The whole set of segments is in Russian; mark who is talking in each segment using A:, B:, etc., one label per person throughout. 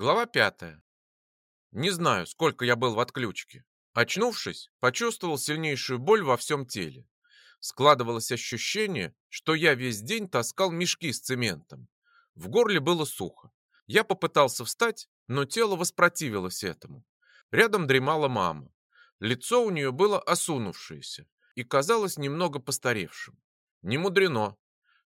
A: Глава пятая. Не знаю, сколько я был в отключке. Очнувшись, почувствовал сильнейшую боль во всем теле. Складывалось ощущение, что я весь день таскал мешки с цементом. В горле было сухо. Я попытался встать, но тело воспротивилось этому. Рядом дремала мама. Лицо у нее было осунувшееся и казалось немного постаревшим. Не мудрено.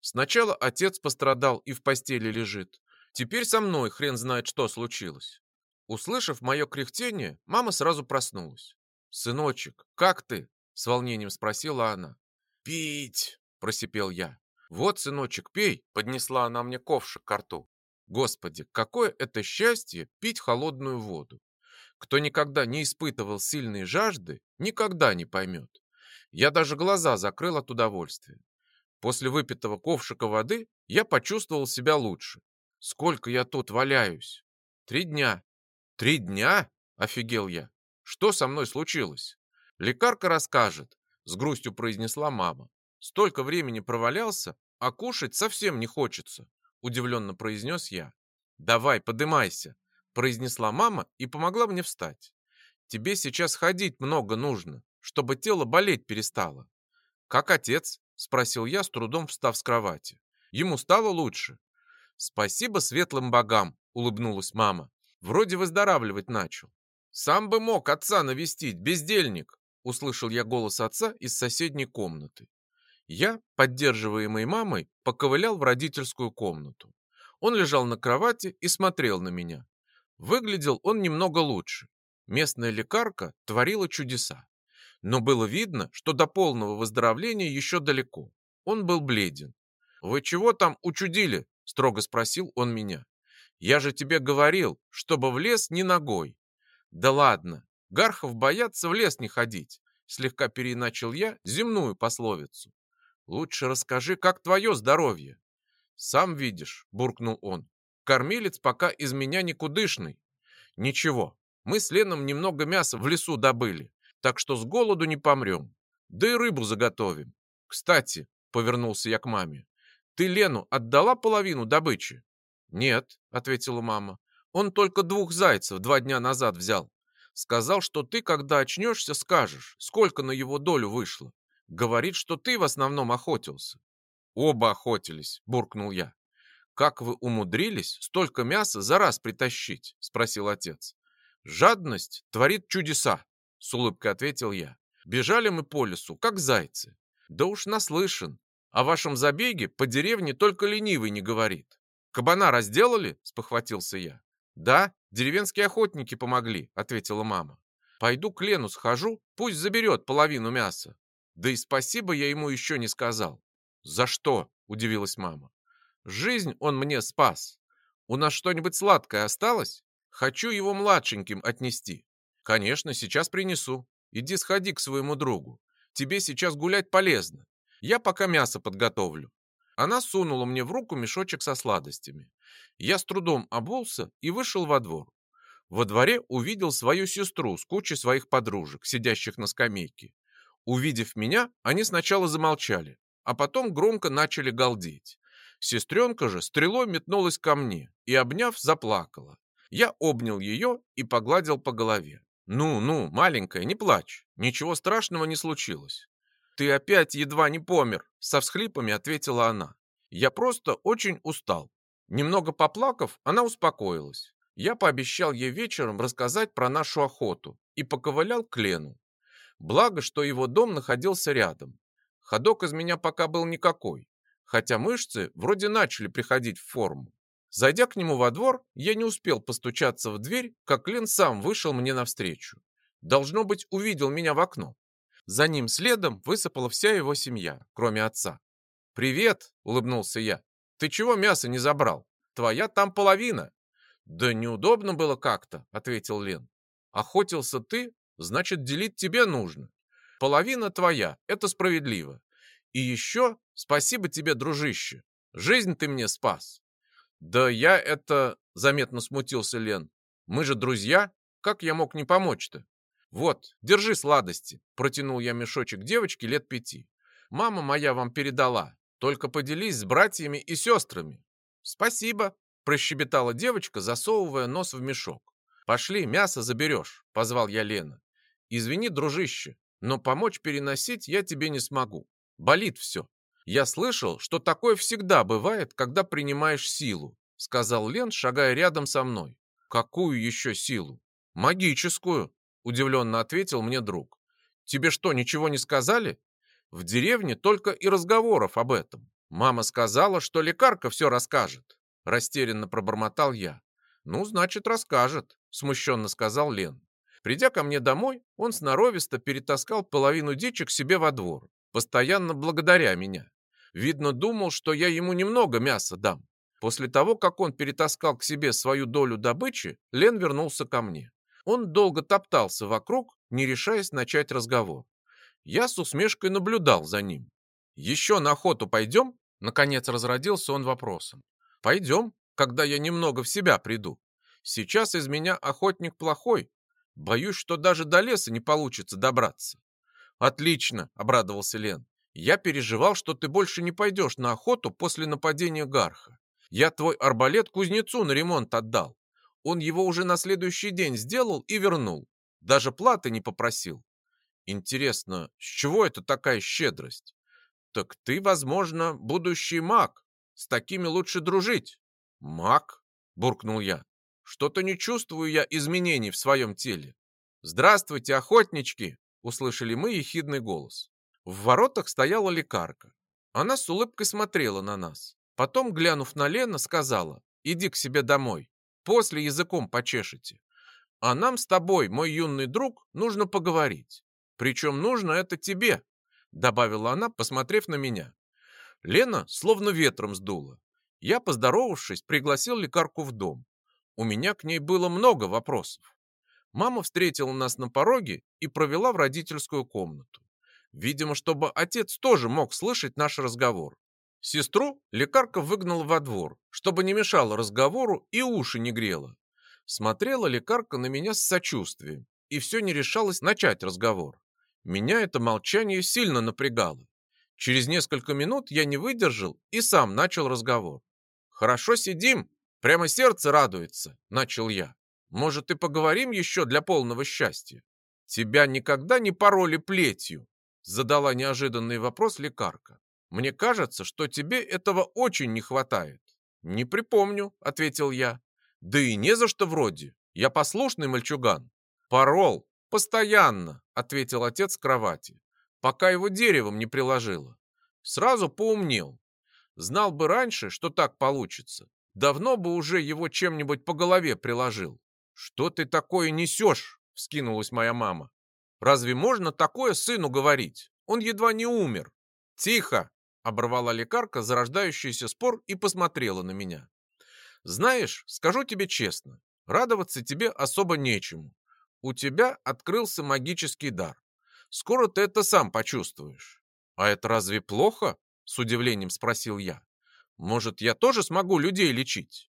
A: Сначала отец пострадал и в постели лежит. Теперь со мной хрен знает, что случилось. Услышав мое кряхтение, мама сразу проснулась. «Сыночек, как ты?» — с волнением спросила она. «Пить!» — просипел я. «Вот, сыночек, пей!» — поднесла она мне ковшик к рту. Господи, какое это счастье пить холодную воду! Кто никогда не испытывал сильной жажды, никогда не поймет. Я даже глаза закрыл от удовольствия. После выпитого ковшика воды я почувствовал себя лучше. Сколько я тут валяюсь? Три дня. Три дня? Офигел я. Что со мной случилось? Лекарка расскажет, с грустью произнесла мама. Столько времени провалялся, а кушать совсем не хочется, удивленно произнес я. Давай, подымайся, произнесла мама и помогла мне встать. Тебе сейчас ходить много нужно, чтобы тело болеть перестало. Как отец? спросил я, с трудом встав с кровати. Ему стало лучше. Спасибо светлым богам, улыбнулась мама. Вроде выздоравливать начал. Сам бы мог отца навестить, бездельник, услышал я голос отца из соседней комнаты. Я, поддерживаемый мамой, поковылял в родительскую комнату. Он лежал на кровати и смотрел на меня. Выглядел он немного лучше. Местная лекарка творила чудеса. Но было видно, что до полного выздоровления еще далеко. Он был бледен. «Вы чего там учудили?» – строго спросил он меня. «Я же тебе говорил, чтобы в лес не ногой». «Да ладно, гархов боятся в лес не ходить», – слегка переначал я земную пословицу. «Лучше расскажи, как твое здоровье». «Сам видишь», – буркнул он. «Кормилец пока из меня никудышный». «Ничего, мы с Леном немного мяса в лесу добыли так что с голоду не помрем. Да и рыбу заготовим. Кстати, повернулся я к маме, ты Лену отдала половину добычи? Нет, ответила мама. Он только двух зайцев два дня назад взял. Сказал, что ты, когда очнешься, скажешь, сколько на его долю вышло. Говорит, что ты в основном охотился. Оба охотились, буркнул я. Как вы умудрились столько мяса за раз притащить? Спросил отец. Жадность творит чудеса, с улыбкой ответил я. Бежали мы по лесу, как зайцы. Да уж наслышан. О вашем забеге по деревне только ленивый не говорит. Кабана разделали? Спохватился я. Да, деревенские охотники помогли, ответила мама. Пойду к Лену схожу, пусть заберет половину мяса. Да и спасибо я ему еще не сказал. За что? Удивилась мама. Жизнь он мне спас. У нас что-нибудь сладкое осталось? Хочу его младшеньким отнести. «Конечно, сейчас принесу. Иди сходи к своему другу. Тебе сейчас гулять полезно. Я пока мясо подготовлю». Она сунула мне в руку мешочек со сладостями. Я с трудом обулся и вышел во двор. Во дворе увидел свою сестру с кучей своих подружек, сидящих на скамейке. Увидев меня, они сначала замолчали, а потом громко начали галдеть. Сестренка же стрелой метнулась ко мне и, обняв, заплакала. Я обнял ее и погладил по голове. «Ну, ну, маленькая, не плачь. Ничего страшного не случилось». «Ты опять едва не помер», — со всхлипами ответила она. «Я просто очень устал». Немного поплакав, она успокоилась. Я пообещал ей вечером рассказать про нашу охоту и поковылял к Лену. Благо, что его дом находился рядом. Ходок из меня пока был никакой, хотя мышцы вроде начали приходить в форму. Зайдя к нему во двор, я не успел постучаться в дверь, как Лен сам вышел мне навстречу. Должно быть, увидел меня в окно. За ним следом высыпала вся его семья, кроме отца. «Привет!» — улыбнулся я. «Ты чего мясо не забрал? Твоя там половина». «Да неудобно было как-то», — ответил Лен. «Охотился ты, значит, делить тебе нужно. Половина твоя, это справедливо. И еще спасибо тебе, дружище. Жизнь ты мне спас. «Да я это...» — заметно смутился Лен. «Мы же друзья. Как я мог не помочь-то?» «Вот, держи сладости», — протянул я мешочек девочке лет пяти. «Мама моя вам передала. Только поделись с братьями и сестрами». «Спасибо», прощебетала девочка, засовывая нос в мешок. «Пошли, мясо заберешь», — позвал я Лена. «Извини, дружище, но помочь переносить я тебе не смогу. Болит все. Я слышал, что такое всегда бывает, когда принимаешь силу», — сказал Лен, шагая рядом со мной. «Какую еще силу?» «Магическую», — удивленно ответил мне друг. «Тебе что, ничего не сказали?» В деревне только и разговоров об этом. Мама сказала, что лекарка все расскажет. Растерянно пробормотал я. Ну, значит, расскажет, смущенно сказал Лен. Придя ко мне домой, он сноровисто перетаскал половину дичек себе во двор, постоянно благодаря меня. Видно, думал, что я ему немного мяса дам. После того, как он перетаскал к себе свою долю добычи, Лен вернулся ко мне. Он долго топтался вокруг, не решаясь начать разговор. Я с усмешкой наблюдал за ним. «Еще на охоту пойдем?» Наконец разродился он вопросом. «Пойдем, когда я немного в себя приду. Сейчас из меня охотник плохой. Боюсь, что даже до леса не получится добраться». «Отлично!» — обрадовался Лен. «Я переживал, что ты больше не пойдешь на охоту после нападения Гарха. Я твой арбалет кузнецу на ремонт отдал. Он его уже на следующий день сделал и вернул. Даже платы не попросил. Интересно, с чего это такая щедрость? Так ты, возможно, будущий маг. С такими лучше дружить. Маг? Буркнул я. Что-то не чувствую я изменений в своем теле. Здравствуйте, охотнички! Услышали мы ехидный голос. В воротах стояла лекарка. Она с улыбкой смотрела на нас. Потом, глянув на Лена, сказала, иди к себе домой. После языком почешете. А нам с тобой, мой юный друг, нужно поговорить. Причем нужно это тебе, добавила она, посмотрев на меня. Лена словно ветром сдула. Я, поздоровавшись, пригласил лекарку в дом. У меня к ней было много вопросов. Мама встретила нас на пороге и провела в родительскую комнату. Видимо, чтобы отец тоже мог слышать наш разговор. Сестру лекарка выгнала во двор, чтобы не мешала разговору и уши не грела. Смотрела лекарка на меня с сочувствием и все не решалась начать разговор. Меня это молчание сильно напрягало. Через несколько минут я не выдержал и сам начал разговор. «Хорошо сидим, прямо сердце радуется», — начал я. «Может, и поговорим еще для полного счастья?» «Тебя никогда не пороли плетью?» — задала неожиданный вопрос лекарка. «Мне кажется, что тебе этого очень не хватает». «Не припомню», — ответил я. «Да и не за что вроде. Я послушный мальчуган». «Порол», «Постоянно», — ответил отец с кровати, пока его деревом не приложило. Сразу поумнел. Знал бы раньше, что так получится. Давно бы уже его чем-нибудь по голове приложил. «Что ты такое несешь?» — вскинулась моя мама. «Разве можно такое сыну говорить? Он едва не умер». «Тихо!» — оборвала лекарка зарождающийся спор и посмотрела на меня. «Знаешь, скажу тебе честно, радоваться тебе особо нечему. У тебя открылся магический дар. Скоро ты это сам почувствуешь. А это разве плохо? С удивлением спросил я. Может, я тоже смогу людей лечить?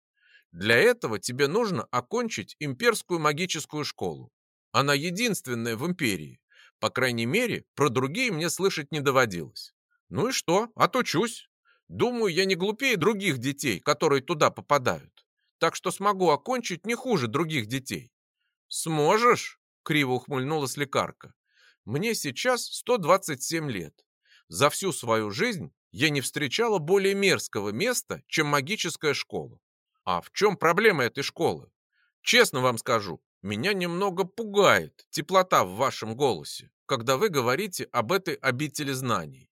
A: Для этого тебе нужно окончить имперскую магическую школу. Она единственная в империи. По крайней мере, про другие мне слышать не доводилось. Ну и что? Отучусь. Думаю, я не глупее других детей, которые туда попадают. Так что смогу окончить не хуже других детей. «Сможешь?» — криво ухмыльнулась лекарка. «Мне сейчас 127 лет. За всю свою жизнь я не встречала более мерзкого места, чем магическая школа. А в чем проблема этой школы? Честно вам скажу, меня немного пугает теплота в вашем голосе, когда вы говорите об этой обители знаний.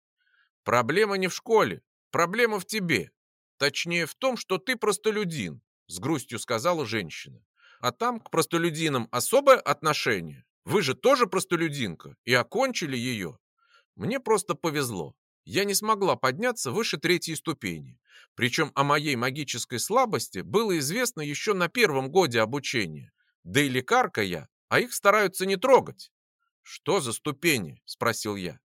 A: Проблема не в школе, проблема в тебе. Точнее в том, что ты простолюдин, с грустью сказала женщина а там к простолюдинам особое отношение. Вы же тоже простолюдинка и окончили ее. Мне просто повезло. Я не смогла подняться выше третьей ступени. Причем о моей магической слабости было известно еще на первом годе обучения. Да и лекарка я, а их стараются не трогать. «Что за ступени?» – спросил я.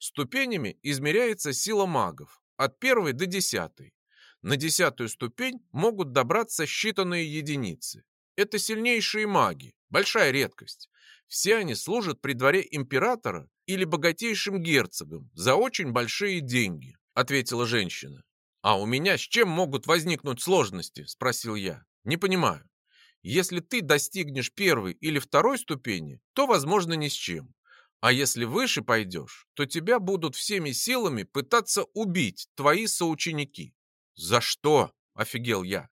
A: Ступенями измеряется сила магов, от первой до десятой. На десятую ступень могут добраться считанные единицы. Это сильнейшие маги, большая редкость. Все они служат при дворе императора или богатейшим герцогам за очень большие деньги, ответила женщина. «А у меня с чем могут возникнуть сложности?» – спросил я. «Не понимаю. Если ты достигнешь первой или второй ступени, то, возможно, ни с чем. А если выше пойдешь, то тебя будут всеми силами пытаться убить твои соученики». «За что?» – офигел я.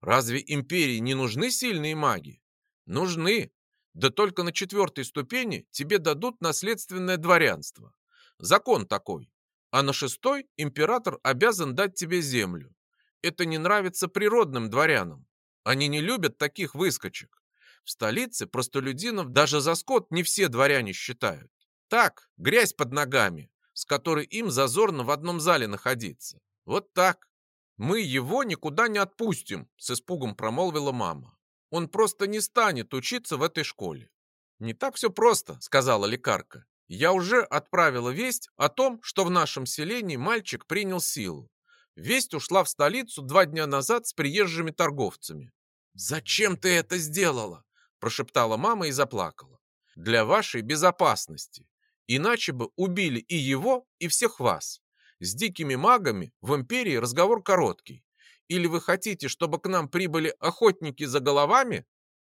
A: «Разве империи не нужны сильные маги?» «Нужны. Да только на четвертой ступени тебе дадут наследственное дворянство. Закон такой а на шестой император обязан дать тебе землю. Это не нравится природным дворянам. Они не любят таких выскочек. В столице простолюдинов даже за скот не все дворяне считают. Так, грязь под ногами, с которой им зазорно в одном зале находиться. Вот так. Мы его никуда не отпустим, с испугом промолвила мама. Он просто не станет учиться в этой школе. Не так все просто, сказала лекарка. Я уже отправила весть о том, что в нашем селении мальчик принял силу. Весть ушла в столицу два дня назад с приезжими торговцами. «Зачем ты это сделала?» – прошептала мама и заплакала. «Для вашей безопасности. Иначе бы убили и его, и всех вас. С дикими магами в империи разговор короткий. Или вы хотите, чтобы к нам прибыли охотники за головами?»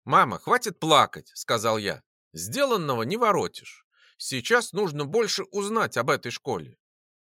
A: «Мама, хватит плакать», – сказал я. «Сделанного не воротишь. Сейчас нужно больше узнать об этой школе.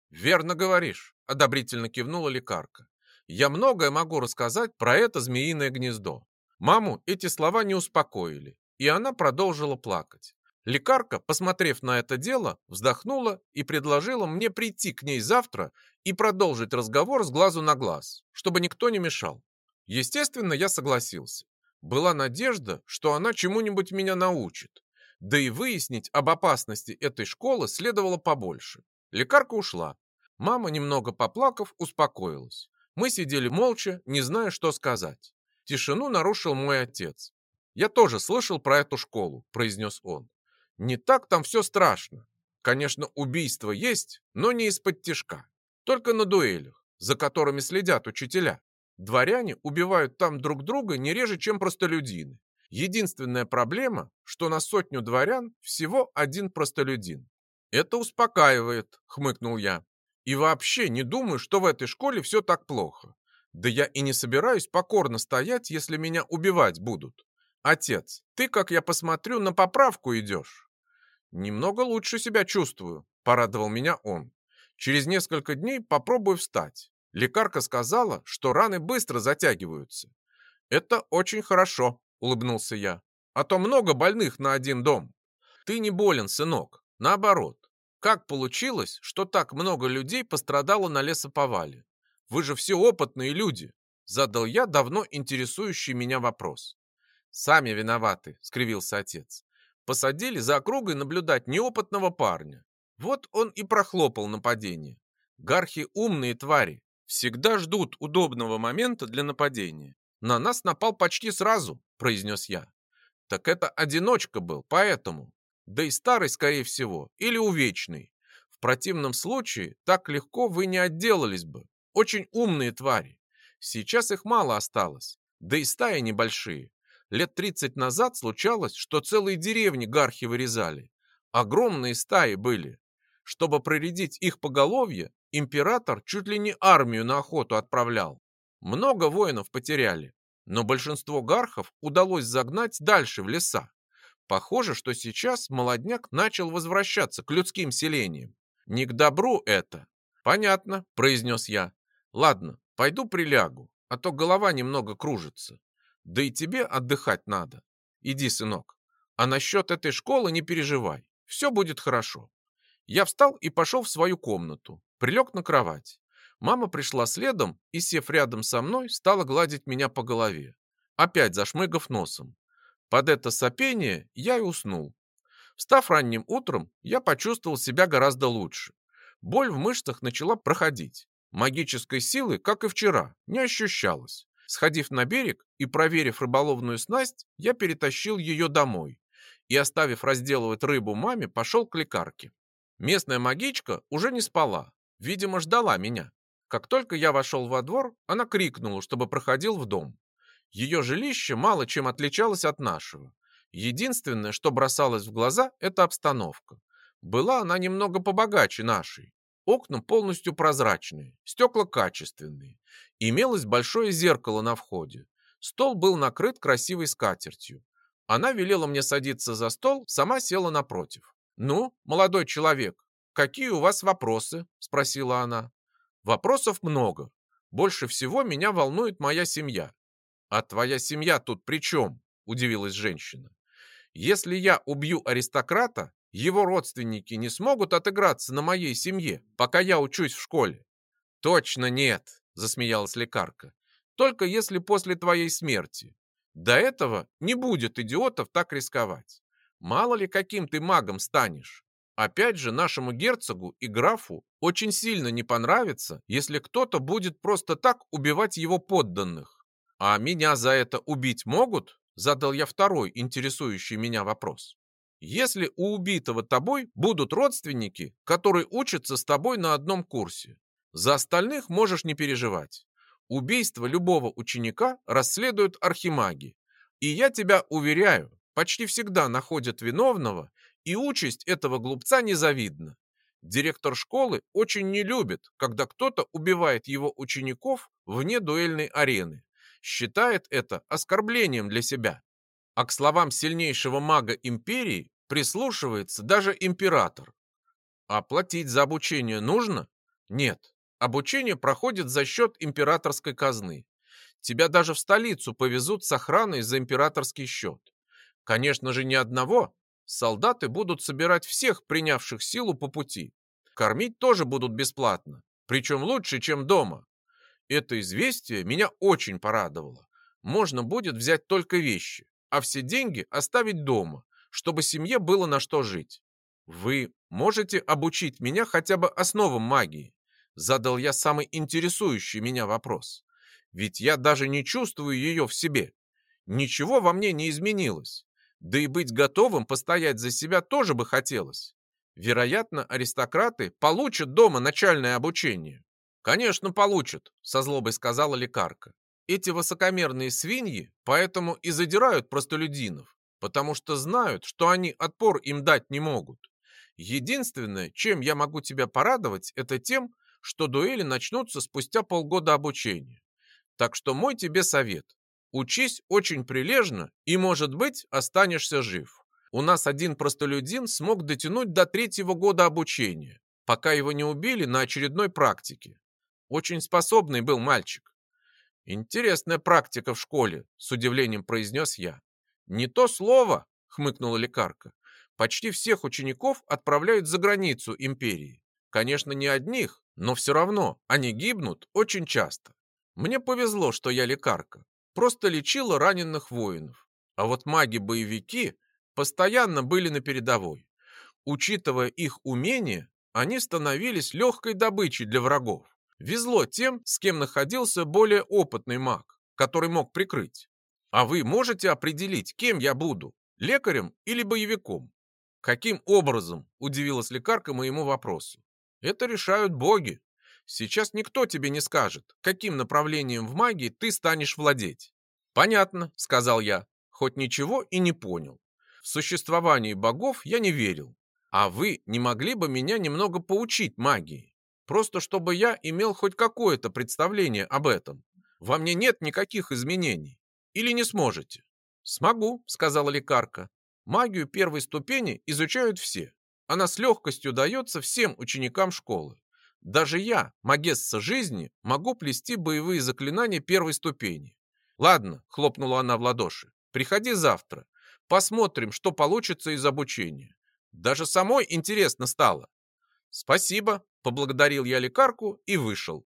A: Верно говоришь, одобрительно кивнула лекарка. Я многое могу рассказать про это змеиное гнездо. Маму эти слова не успокоили, и она продолжила плакать. Лекарка, посмотрев на это дело, вздохнула и предложила мне прийти к ней завтра и продолжить разговор с глазу на глаз, чтобы никто не мешал. Естественно, я согласился. Была надежда, что она чему-нибудь меня научит. Да и выяснить об опасности этой школы следовало побольше. Лекарка ушла. Мама, немного поплакав, успокоилась. Мы сидели молча, не зная, что сказать. Тишину нарушил мой отец. «Я тоже слышал про эту школу», – произнес он. «Не так там все страшно. Конечно, убийство есть, но не из-под тишка. Только на дуэлях, за которыми следят учителя. Дворяне убивают там друг друга не реже, чем простолюдины. Единственная проблема, что на сотню дворян всего один простолюдин. Это успокаивает, хмыкнул я. И вообще не думаю, что в этой школе все так плохо. Да я и не собираюсь покорно стоять, если меня убивать будут. Отец, ты, как я посмотрю, на поправку идешь. Немного лучше себя чувствую, порадовал меня он. Через несколько дней попробую встать. Лекарка сказала, что раны быстро затягиваются. Это очень хорошо, улыбнулся я. А то много больных на один дом. Ты не болен, сынок. Наоборот. Как получилось, что так много людей пострадало на лесоповале? Вы же все опытные люди. Задал я давно интересующий меня вопрос. Сами виноваты, скривился отец. Посадили за округой наблюдать неопытного парня. Вот он и прохлопал нападение. Гархи умные твари, всегда ждут удобного момента для нападения. На нас напал почти сразу, произнес я. Так это одиночка был, поэтому. Да и старый, скорее всего, или увечный. В противном случае так легко вы не отделались бы. Очень умные твари. Сейчас их мало осталось. Да и стаи небольшие. Лет 30 назад случалось, что целые деревни гархи вырезали. Огромные стаи были. Чтобы проредить их поголовье, император чуть ли не армию на охоту отправлял. Много воинов потеряли но большинство гархов удалось загнать дальше в леса. Похоже, что сейчас молодняк начал возвращаться к людским селениям. Не к добру это. Понятно, произнес я. Ладно, пойду прилягу, а то голова немного кружится. Да и тебе отдыхать надо. Иди, сынок. А насчет этой школы не переживай. Все будет хорошо. Я встал и пошел в свою комнату. Прилег на кровать. Мама пришла следом и, сев рядом со мной, стала гладить меня по голове, опять зашмыгав носом. Под это сопение я и уснул. Встав ранним утром, я почувствовал себя гораздо лучше. Боль в мышцах начала проходить. Магической силы, как и вчера, не ощущалось. Сходив на берег и проверив рыболовную снасть, я перетащил ее домой и, оставив разделывать рыбу маме, пошел к лекарке. Местная магичка уже не спала, видимо, ждала меня. Как только я вошел во двор, она крикнула, чтобы проходил в дом. Ее жилище мало чем отличалось от нашего. Единственное, что бросалось в глаза, это обстановка. Была она немного побогаче нашей. Окна полностью прозрачные, стекла качественные. Имелось большое зеркало на входе. Стол был накрыт красивой скатертью. Она велела мне садиться за стол, сама села напротив. «Ну, молодой человек, какие у вас вопросы?» – спросила она. «Вопросов много. Больше всего меня волнует моя семья». «А твоя семья тут при чем?» – удивилась женщина. «Если я убью аристократа, его родственники не смогут отыграться на моей семье, пока я учусь в школе». «Точно нет», – засмеялась лекарка. «Только если после твоей смерти. До этого не будет идиотов так рисковать. Мало ли каким ты магом станешь. Опять же, нашему герцогу и графу очень сильно не понравится, если кто-то будет просто так убивать его подданных. А меня за это убить могут? Задал я второй интересующий меня вопрос. Если у убитого тобой будут родственники, которые учатся с тобой на одном курсе, за остальных можешь не переживать. Убийство любого ученика расследуют архимаги. И я тебя уверяю, почти всегда находят виновного, и участь этого глупца незавидна. Директор школы очень не любит, когда кто-то убивает его учеников вне дуэльной арены. Считает это оскорблением для себя. А к словам сильнейшего мага империи прислушивается даже император. А платить за обучение нужно? Нет. Обучение проходит за счет императорской казны. Тебя даже в столицу повезут с охраной за императорский счет. Конечно же, не одного. Солдаты будут собирать всех, принявших силу по пути. Кормить тоже будут бесплатно, причем лучше, чем дома. Это известие меня очень порадовало. Можно будет взять только вещи, а все деньги оставить дома, чтобы семье было на что жить. Вы можете обучить меня хотя бы основам магии? Задал я самый интересующий меня вопрос. Ведь я даже не чувствую ее в себе. Ничего во мне не изменилось. Да и быть готовым постоять за себя тоже бы хотелось. Вероятно, аристократы получат дома начальное обучение. Конечно, получат, со злобой сказала лекарка. Эти высокомерные свиньи поэтому и задирают простолюдинов, потому что знают, что они отпор им дать не могут. Единственное, чем я могу тебя порадовать, это тем, что дуэли начнутся спустя полгода обучения. Так что мой тебе совет. Учись очень прилежно и, может быть, останешься жив. У нас один простолюдин смог дотянуть до третьего года обучения, пока его не убили на очередной практике. Очень способный был мальчик. Интересная практика в школе, с удивлением произнес я. Не то слово, хмыкнула лекарка. Почти всех учеников отправляют за границу империи. Конечно, не одних, но все равно они гибнут очень часто. Мне повезло, что я лекарка. Просто лечила раненых воинов. А вот маги-боевики постоянно были на передовой. Учитывая их умения, они становились легкой добычей для врагов. Везло тем, с кем находился более опытный маг, который мог прикрыть. А вы можете определить, кем я буду, лекарем или боевиком? Каким образом, удивилась лекарка моему вопросу. Это решают боги. Сейчас никто тебе не скажет, каким направлением в магии ты станешь владеть. Понятно, сказал я, хоть ничего и не понял. В существовании богов я не верил. А вы не могли бы меня немного поучить магии? Просто чтобы я имел хоть какое-то представление об этом. Во мне нет никаких изменений. Или не сможете? Смогу, сказала лекарка. Магию первой ступени изучают все. Она с легкостью дается всем ученикам школы. Даже я, магесса жизни, могу плести боевые заклинания первой ступени. Ладно, хлопнула она в ладоши, приходи завтра. Посмотрим, что получится из обучения. Даже самой интересно стало. Спасибо, поблагодарил я лекарку и вышел.